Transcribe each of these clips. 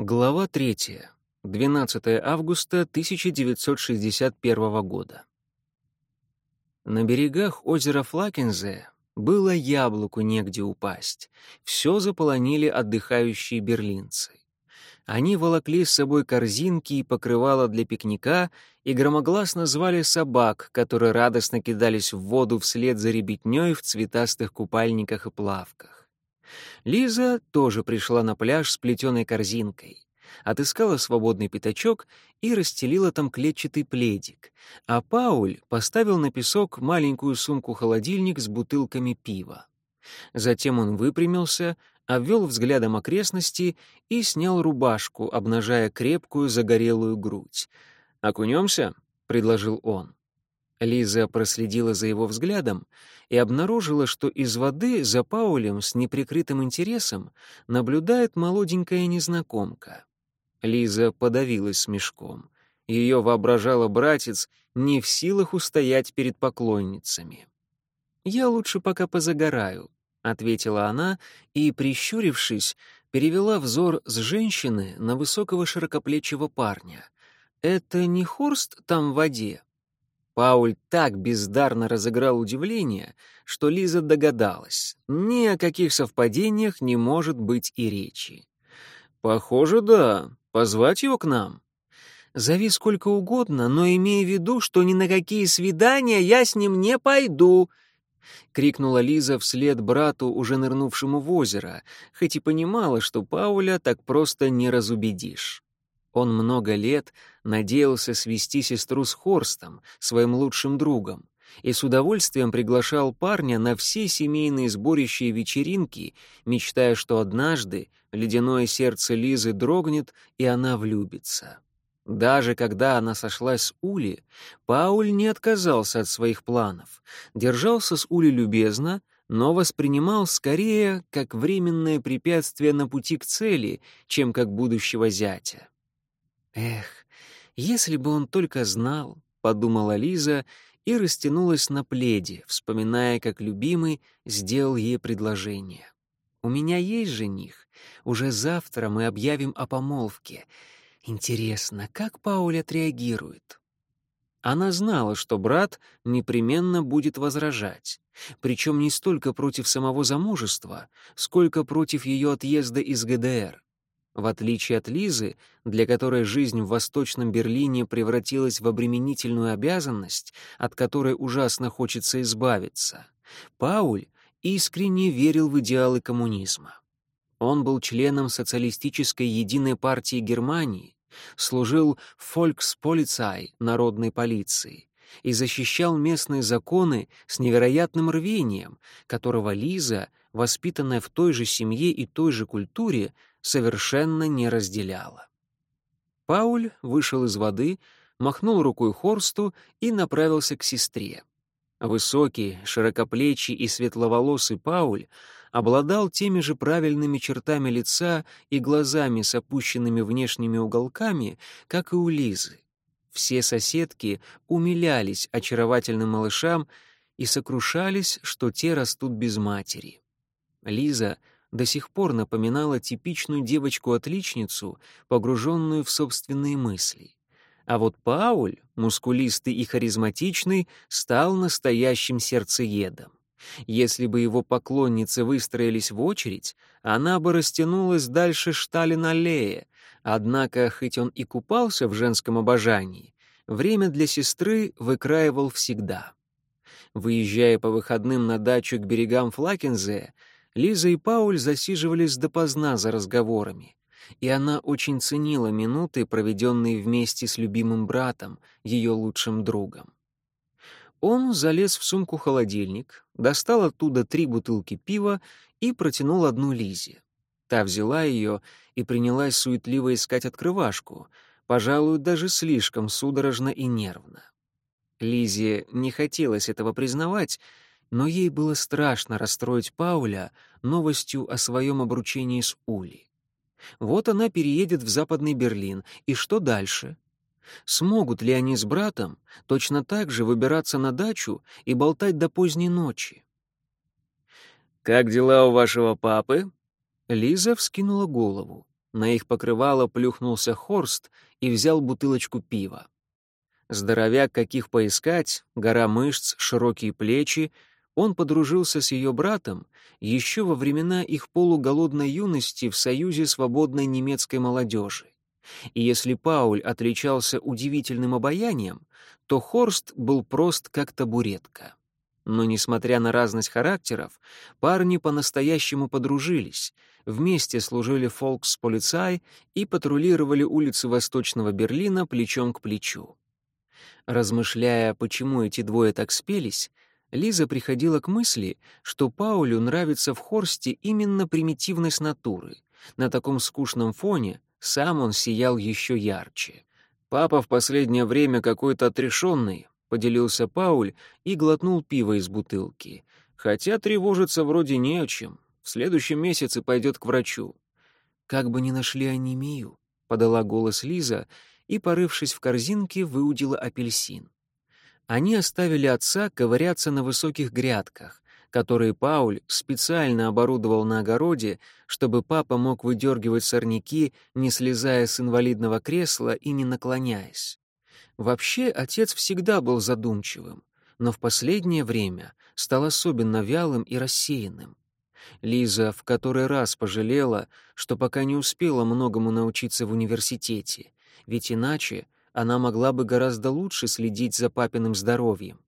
Глава 3. 12 августа 1961 года. На берегах озера Флакензе было яблоку негде упасть. Все заполонили отдыхающие берлинцы. Они волокли с собой корзинки и покрывала для пикника и громогласно звали собак, которые радостно кидались в воду вслед за ребятней в цветастых купальниках и плавках. Лиза тоже пришла на пляж с плетеной корзинкой. Отыскала свободный пятачок и расстелила там клетчатый пледик, а Пауль поставил на песок маленькую сумку-холодильник с бутылками пива. Затем он выпрямился, обвел взглядом окрестности и снял рубашку, обнажая крепкую загорелую грудь. «Окунемся?» — предложил он. Лиза проследила за его взглядом и обнаружила, что из воды за Паулем с неприкрытым интересом наблюдает молоденькая незнакомка. Лиза подавилась смешком. Ее воображала братец не в силах устоять перед поклонницами. «Я лучше пока позагораю», — ответила она и, прищурившись, перевела взор с женщины на высокого широкоплечего парня. «Это не Хорст там в воде?» Пауль так бездарно разыграл удивление, что Лиза догадалась. Ни о каких совпадениях не может быть и речи. «Похоже, да. Позвать его к нам?» «Зови сколько угодно, но имей в виду, что ни на какие свидания я с ним не пойду», — крикнула Лиза вслед брату, уже нырнувшему в озеро, хоть и понимала, что Пауля так просто не разубедишь. Он много лет надеялся свести сестру с Хорстом, своим лучшим другом, и с удовольствием приглашал парня на все семейные сборища и вечеринки, мечтая, что однажды ледяное сердце Лизы дрогнет, и она влюбится. Даже когда она сошлась с Ули, Пауль не отказался от своих планов, держался с Ули любезно, но воспринимал скорее как временное препятствие на пути к цели, чем как будущего зятя. «Эх, если бы он только знал», — подумала Лиза и растянулась на пледе, вспоминая, как любимый сделал ей предложение. «У меня есть жених. Уже завтра мы объявим о помолвке. Интересно, как Пауль отреагирует?» Она знала, что брат непременно будет возражать, причем не столько против самого замужества, сколько против ее отъезда из ГДР. В отличие от Лизы, для которой жизнь в Восточном Берлине превратилась в обременительную обязанность, от которой ужасно хочется избавиться, Пауль искренне верил в идеалы коммунизма. Он был членом социалистической единой партии Германии, служил Volkspolizei, народной полиции, и защищал местные законы с невероятным рвением, которого Лиза, воспитанная в той же семье и той же культуре, совершенно не разделяла. Пауль вышел из воды, махнул рукой Хорсту и направился к сестре. Высокий, широкоплечий и светловолосый Пауль обладал теми же правильными чертами лица и глазами с опущенными внешними уголками, как и у Лизы. Все соседки умилялись очаровательным малышам и сокрушались, что те растут без матери. Лиза до сих пор напоминала типичную девочку-отличницу, погруженную в собственные мысли. А вот Пауль, мускулистый и харизматичный, стал настоящим сердцеедом. Если бы его поклонницы выстроились в очередь, она бы растянулась дальше Шталин-аллея, однако, хоть он и купался в женском обожании, время для сестры выкраивал всегда. Выезжая по выходным на дачу к берегам Флакензе, Лиза и Пауль засиживались допоздна за разговорами, и она очень ценила минуты, проведенные вместе с любимым братом, ее лучшим другом. Он залез в сумку-холодильник, достал оттуда три бутылки пива и протянул одну Лизе. Та взяла ее и принялась суетливо искать открывашку, пожалуй, даже слишком судорожно и нервно. Лизе не хотелось этого признавать, но ей было страшно расстроить Пауля новостью о своем обручении с Ули. Вот она переедет в Западный Берлин, и что дальше? Смогут ли они с братом точно так же выбираться на дачу и болтать до поздней ночи? «Как дела у вашего папы?» Лиза вскинула голову. На их покрывало плюхнулся Хорст и взял бутылочку пива. Здоровяк, каких поискать, гора мышц, широкие плечи, он подружился с ее братом еще во времена их полуголодной юности в Союзе свободной немецкой молодежи. И если Пауль отличался удивительным обаянием, то Хорст был прост как табуретка. Но, несмотря на разность характеров, парни по-настоящему подружились, вместе служили фолкс-полицай и патрулировали улицы Восточного Берлина плечом к плечу. Размышляя, почему эти двое так спелись, Лиза приходила к мысли, что Паулю нравится в Хорсте именно примитивность натуры. На таком скучном фоне сам он сиял еще ярче. «Папа в последнее время какой-то отрешенный», — поделился Пауль и глотнул пиво из бутылки. «Хотя тревожиться вроде не о чем. В следующем месяце пойдет к врачу». «Как бы ни нашли анемию», — подала голос Лиза и, порывшись в корзинке, выудила апельсин. Они оставили отца ковыряться на высоких грядках, которые Пауль специально оборудовал на огороде, чтобы папа мог выдергивать сорняки, не слезая с инвалидного кресла и не наклоняясь. Вообще, отец всегда был задумчивым, но в последнее время стал особенно вялым и рассеянным. Лиза в который раз пожалела, что пока не успела многому научиться в университете, ведь иначе она могла бы гораздо лучше следить за папиным здоровьем.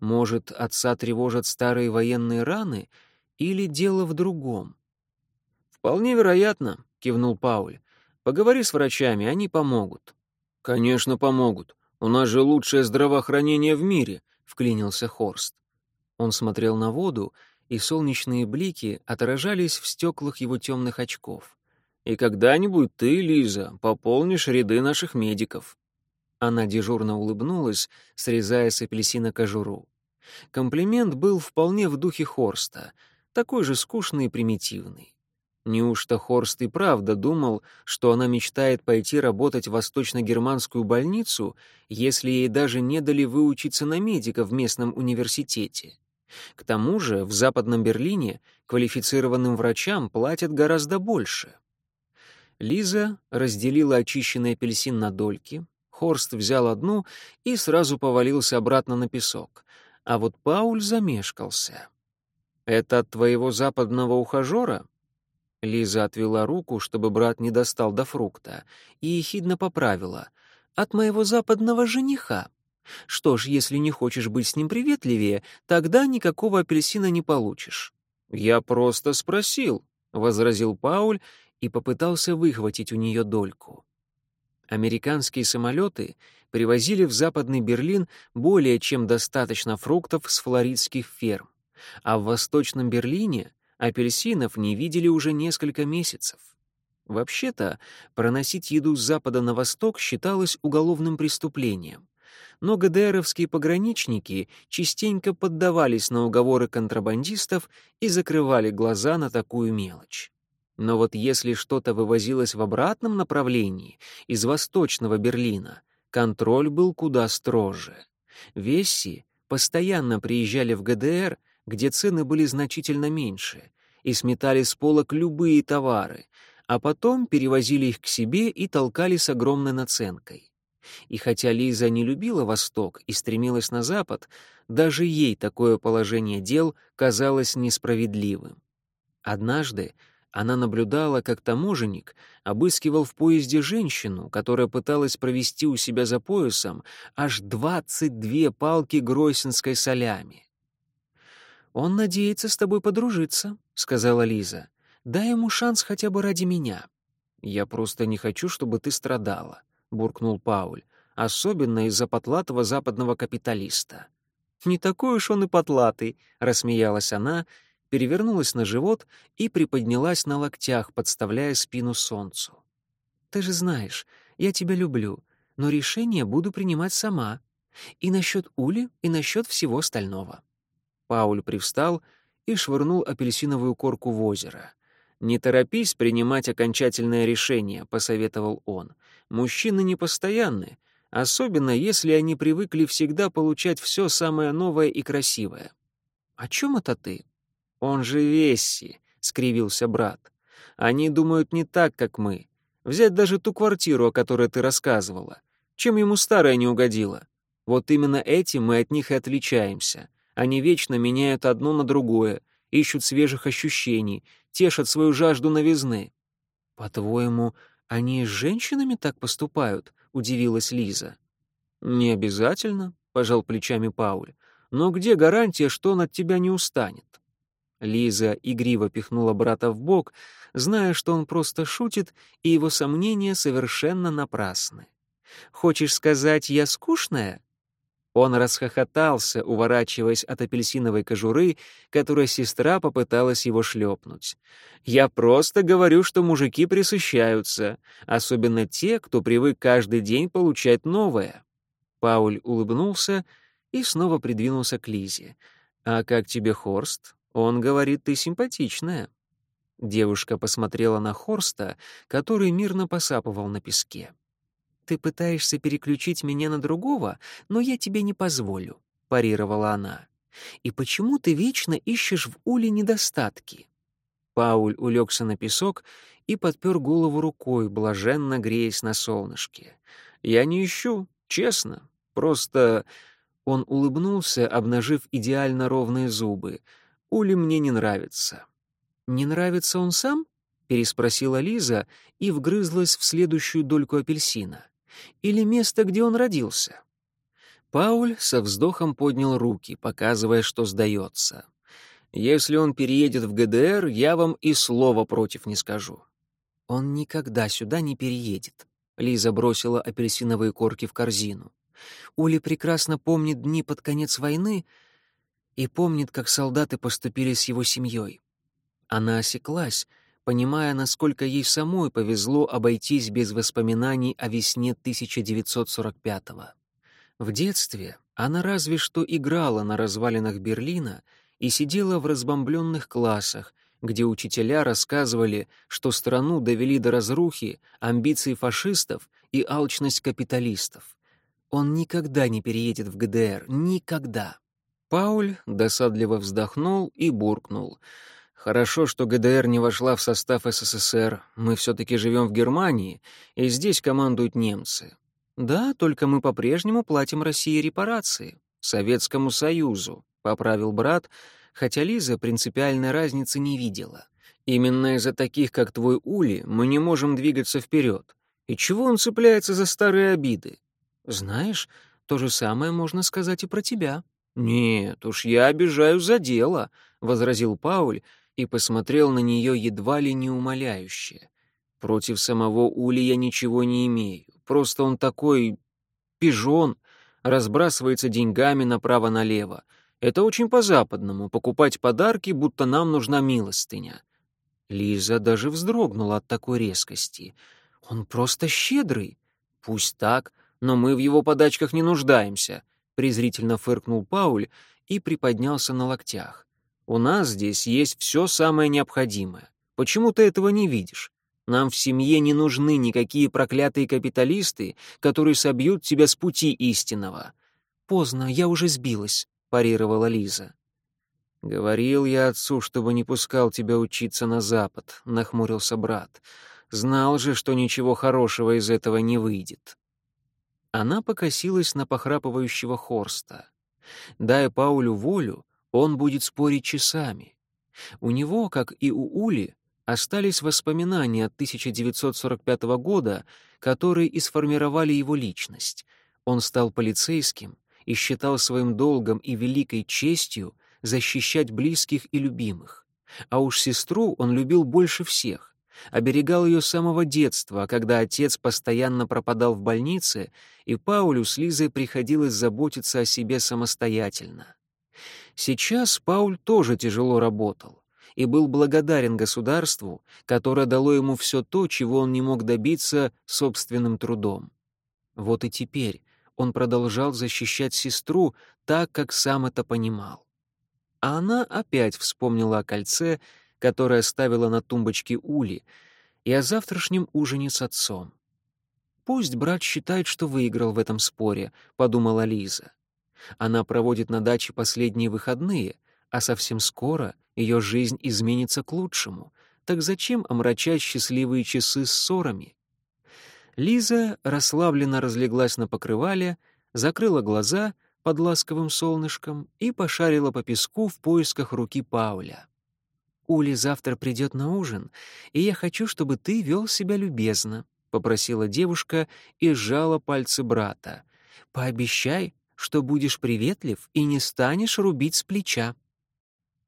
Может, отца тревожат старые военные раны или дело в другом? «Вполне вероятно», — кивнул Пауль. «Поговори с врачами, они помогут». «Конечно, помогут. У нас же лучшее здравоохранение в мире», — вклинился Хорст. Он смотрел на воду, и солнечные блики отражались в стеклах его темных очков. «И когда-нибудь ты, Лиза, пополнишь ряды наших медиков». Она дежурно улыбнулась, срезая с апельсина кожуру. Комплимент был вполне в духе Хорста, такой же скучный и примитивный. Неужто Хорст и правда думал, что она мечтает пойти работать в восточно-германскую больницу, если ей даже не дали выучиться на медика в местном университете? К тому же в Западном Берлине квалифицированным врачам платят гораздо больше. Лиза разделила очищенный апельсин на дольки, Хорст взял одну и сразу повалился обратно на песок. А вот Пауль замешкался. «Это от твоего западного ухажера?» Лиза отвела руку, чтобы брат не достал до фрукта, и ехидно поправила. «От моего западного жениха. Что ж, если не хочешь быть с ним приветливее, тогда никакого апельсина не получишь». «Я просто спросил», — возразил Пауль и попытался выхватить у нее дольку. Американские самолеты привозили в Западный Берлин более чем достаточно фруктов с флоридских ферм, а в Восточном Берлине апельсинов не видели уже несколько месяцев. Вообще-то, проносить еду с запада на восток считалось уголовным преступлением. Но ГДРовские пограничники частенько поддавались на уговоры контрабандистов и закрывали глаза на такую мелочь. Но вот если что-то вывозилось в обратном направлении, из восточного Берлина, контроль был куда строже. Весси постоянно приезжали в ГДР, где цены были значительно меньше, и сметали с полок любые товары, а потом перевозили их к себе и толкали с огромной наценкой. И хотя Лиза не любила Восток и стремилась на Запад, даже ей такое положение дел казалось несправедливым. Однажды она наблюдала, как таможенник обыскивал в поезде женщину, которая пыталась провести у себя за поясом аж двадцать две палки гройсенской солями. «Он надеется с тобой подружиться», — сказала Лиза. «Дай ему шанс хотя бы ради меня». «Я просто не хочу, чтобы ты страдала», — буркнул Пауль, «особенно из-за потлатого западного капиталиста». «Не такой уж он и потлатый», — рассмеялась она, — перевернулась на живот и приподнялась на локтях, подставляя спину солнцу. «Ты же знаешь, я тебя люблю, но решение буду принимать сама. И насчет Ули, и насчет всего остального». Пауль привстал и швырнул апельсиновую корку в озеро. «Не торопись принимать окончательное решение», — посоветовал он. «Мужчины непостоянны, особенно если они привыкли всегда получать все самое новое и красивое». «О чем это ты?» «Он же Весси», — скривился брат. «Они думают не так, как мы. Взять даже ту квартиру, о которой ты рассказывала. Чем ему старая не угодила? Вот именно этим мы от них и отличаемся. Они вечно меняют одно на другое, ищут свежих ощущений, тешат свою жажду новизны. «По-твоему, они с женщинами так поступают?» — удивилась Лиза. «Не обязательно», — пожал плечами Пауль. «Но где гарантия, что он от тебя не устанет?» Лиза игриво пихнула брата в бок, зная, что он просто шутит, и его сомнения совершенно напрасны. «Хочешь сказать, я скучная?» Он расхохотался, уворачиваясь от апельсиновой кожуры, которой сестра попыталась его шлепнуть. «Я просто говорю, что мужики присыщаются, особенно те, кто привык каждый день получать новое». Пауль улыбнулся и снова придвинулся к Лизе. «А как тебе Хорст? Он говорит, ты симпатичная». Девушка посмотрела на Хорста, который мирно посапывал на песке. «Ты пытаешься переключить меня на другого, но я тебе не позволю», — парировала она. «И почему ты вечно ищешь в Уле недостатки?» Пауль улегся на песок и подпер голову рукой, блаженно греясь на солнышке. «Я не ищу, честно. Просто...» Он улыбнулся, обнажив идеально ровные зубы. «Ули мне не нравится». «Не нравится он сам?» — переспросила Лиза и вгрызлась в следующую дольку апельсина или место, где он родился? Пауль со вздохом поднял руки, показывая, что сдается. «Если он переедет в ГДР, я вам и слова против не скажу». «Он никогда сюда не переедет», — Лиза бросила апельсиновые корки в корзину. Ули прекрасно помнит дни под конец войны и помнит, как солдаты поступили с его семьей. Она осеклась, понимая, насколько ей самой повезло обойтись без воспоминаний о весне 1945-го. В детстве она разве что играла на развалинах Берлина и сидела в разбомбленных классах, где учителя рассказывали, что страну довели до разрухи амбиции фашистов и алчность капиталистов. Он никогда не переедет в ГДР, никогда. Пауль досадливо вздохнул и буркнул — Хорошо, что ГДР не вошла в состав СССР. Мы все-таки живем в Германии, и здесь командуют немцы. Да, только мы по-прежнему платим России репарации. Советскому Союзу, — поправил брат, хотя Лиза принципиальной разницы не видела. Именно из-за таких, как твой Ули, мы не можем двигаться вперед. И чего он цепляется за старые обиды? Знаешь, то же самое можно сказать и про тебя. «Нет уж, я обижаю за дело», — возразил Пауль, и посмотрел на нее едва ли не умоляюще. Против самого Ули я ничего не имею. Просто он такой... пижон, разбрасывается деньгами направо-налево. Это очень по-западному — покупать подарки, будто нам нужна милостыня. Лиза даже вздрогнула от такой резкости. Он просто щедрый. Пусть так, но мы в его подачках не нуждаемся, — презрительно фыркнул Пауль и приподнялся на локтях. У нас здесь есть все самое необходимое. Почему ты этого не видишь? Нам в семье не нужны никакие проклятые капиталисты, которые собьют тебя с пути истинного». «Поздно, я уже сбилась», — парировала Лиза. «Говорил я отцу, чтобы не пускал тебя учиться на Запад», — нахмурился брат. «Знал же, что ничего хорошего из этого не выйдет». Она покосилась на похрапывающего Хорста. Дай Паулю волю, он будет спорить часами. У него, как и у Ули, остались воспоминания от 1945 года, которые и сформировали его личность. Он стал полицейским и считал своим долгом и великой честью защищать близких и любимых. А уж сестру он любил больше всех, оберегал ее с самого детства, когда отец постоянно пропадал в больнице, и Паулю с Лизой приходилось заботиться о себе самостоятельно. Сейчас Пауль тоже тяжело работал и был благодарен государству, которое дало ему все то, чего он не мог добиться собственным трудом. Вот и теперь он продолжал защищать сестру так, как сам это понимал. А она опять вспомнила о кольце, которое ставила на тумбочке Ули, и о завтрашнем ужине с отцом. «Пусть брат считает, что выиграл в этом споре», — подумала Лиза. Она проводит на даче последние выходные, а совсем скоро ее жизнь изменится к лучшему. Так зачем омрачать счастливые часы ссорами? Лиза расслабленно разлеглась на покрывале, закрыла глаза под ласковым солнышком и пошарила по песку в поисках руки Пауля. «Ули завтра придет на ужин, и я хочу, чтобы ты вел себя любезно», — попросила девушка и сжала пальцы брата. «Пообещай, что будешь приветлив и не станешь рубить с плеча».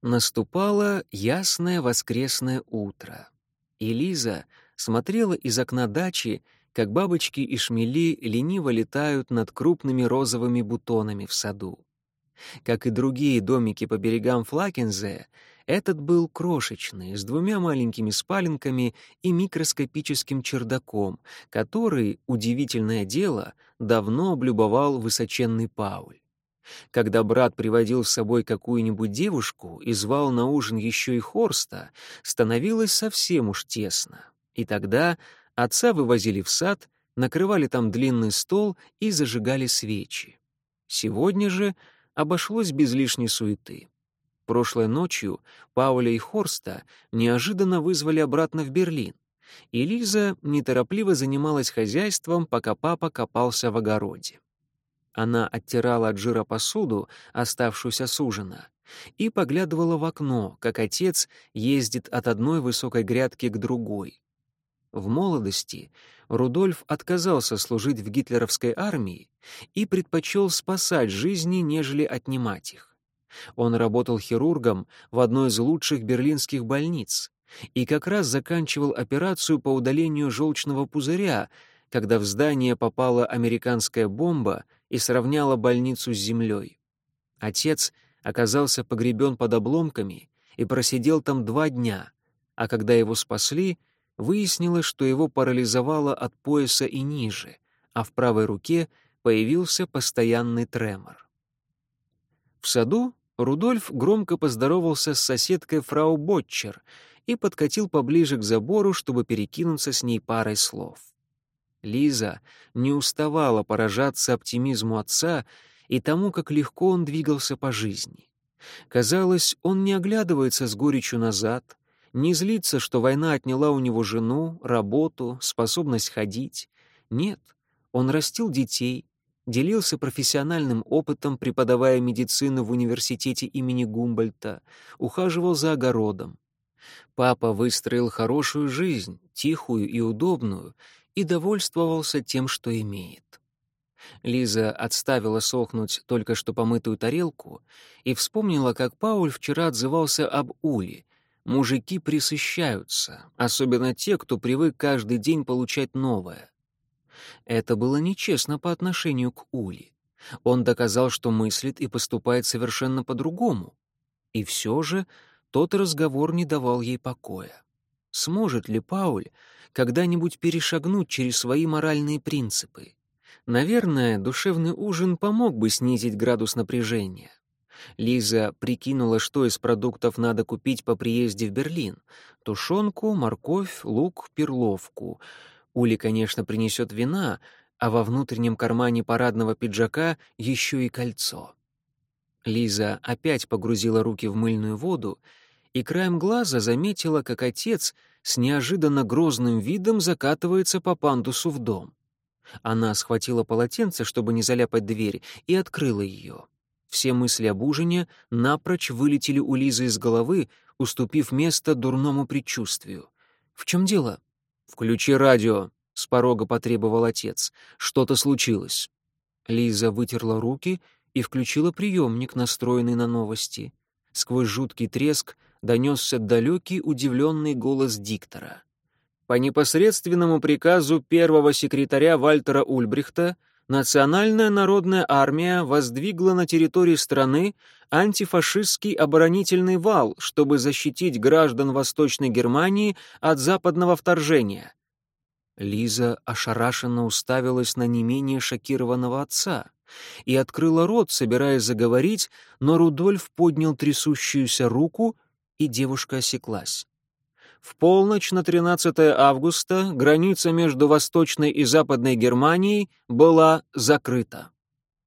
Наступало ясное воскресное утро, и Лиза смотрела из окна дачи как бабочки и шмели лениво летают над крупными розовыми бутонами в саду. Как и другие домики по берегам Флакензе, этот был крошечный, с двумя маленькими спаленками и микроскопическим чердаком, который, удивительное дело, давно облюбовал высоченный Пауль. Когда брат приводил с собой какую-нибудь девушку и звал на ужин еще и Хорста, становилось совсем уж тесно. И тогда Отца вывозили в сад, накрывали там длинный стол и зажигали свечи. Сегодня же обошлось без лишней суеты. Прошлой ночью Пауля и Хорста неожиданно вызвали обратно в Берлин, и Лиза неторопливо занималась хозяйством, пока папа копался в огороде. Она оттирала от жира посуду, оставшуюся с ужина, и поглядывала в окно, как отец ездит от одной высокой грядки к другой. В молодости Рудольф отказался служить в гитлеровской армии и предпочел спасать жизни, нежели отнимать их. Он работал хирургом в одной из лучших берлинских больниц и как раз заканчивал операцию по удалению желчного пузыря, когда в здание попала американская бомба и сравняла больницу с землей. Отец оказался погребен под обломками и просидел там два дня, а когда его спасли — Выяснилось, что его парализовало от пояса и ниже, а в правой руке появился постоянный тремор. В саду Рудольф громко поздоровался с соседкой фрау Ботчер и подкатил поближе к забору, чтобы перекинуться с ней парой слов. Лиза не уставала поражаться оптимизму отца и тому, как легко он двигался по жизни. Казалось, он не оглядывается с горечью назад, не злится, что война отняла у него жену, работу, способность ходить. Нет, он растил детей, делился профессиональным опытом, преподавая медицину в университете имени Гумбольта, ухаживал за огородом. Папа выстроил хорошую жизнь, тихую и удобную, и довольствовался тем, что имеет. Лиза отставила сохнуть только что помытую тарелку и вспомнила, как Пауль вчера отзывался об Уле, Мужики присыщаются, особенно те, кто привык каждый день получать новое. Это было нечестно по отношению к Ули. Он доказал, что мыслит и поступает совершенно по-другому. И все же тот разговор не давал ей покоя. Сможет ли Пауль когда-нибудь перешагнуть через свои моральные принципы? Наверное, душевный ужин помог бы снизить градус напряжения. Лиза прикинула, что из продуктов надо купить по приезде в Берлин. Тушенку, морковь, лук, перловку. Ули, конечно, принесет вина, а во внутреннем кармане парадного пиджака еще и кольцо. Лиза опять погрузила руки в мыльную воду и краем глаза заметила, как отец с неожиданно грозным видом закатывается по пандусу в дом. Она схватила полотенце, чтобы не заляпать дверь, и открыла ее. Все мысли об ужине напрочь вылетели у Лизы из головы, уступив место дурному предчувствию. «В чем дело?» «Включи радио», — с порога потребовал отец. «Что-то случилось». Лиза вытерла руки и включила приемник, настроенный на новости. Сквозь жуткий треск донесся далекий удивленный голос диктора. По непосредственному приказу первого секретаря Вальтера Ульбрихта Национальная народная армия воздвигла на территории страны антифашистский оборонительный вал, чтобы защитить граждан Восточной Германии от западного вторжения. Лиза ошарашенно уставилась на не менее шокированного отца и открыла рот, собираясь заговорить, но Рудольф поднял трясущуюся руку, и девушка осеклась. В полночь на 13 августа граница между Восточной и Западной Германией была закрыта.